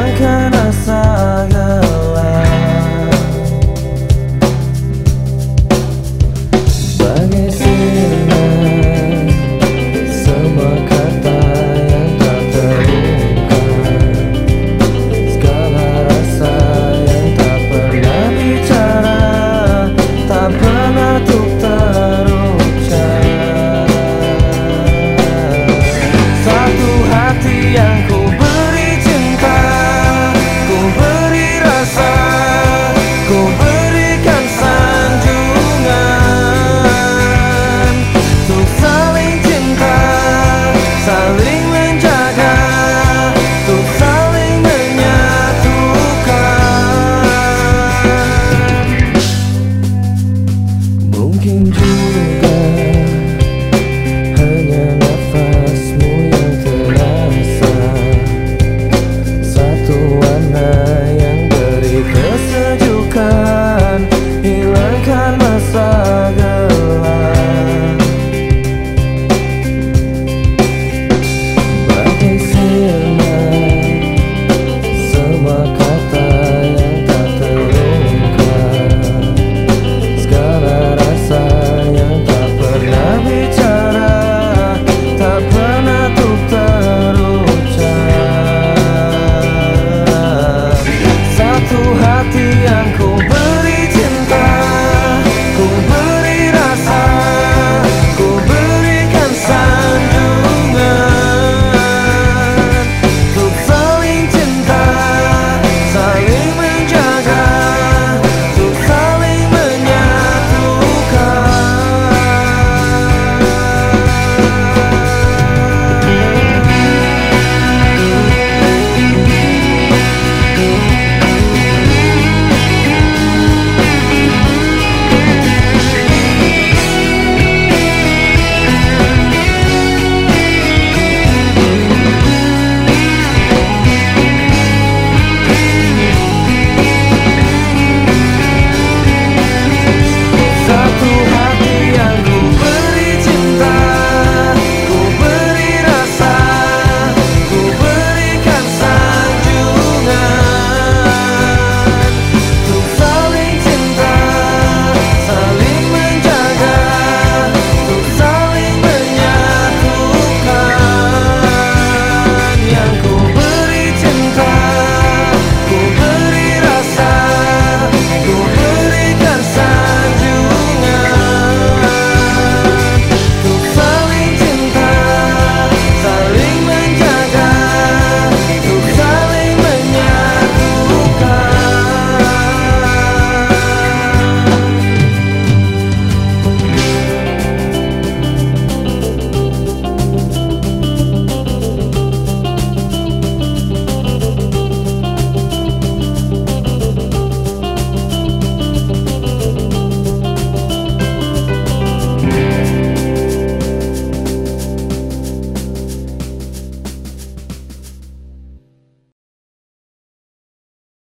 Can I sign? can do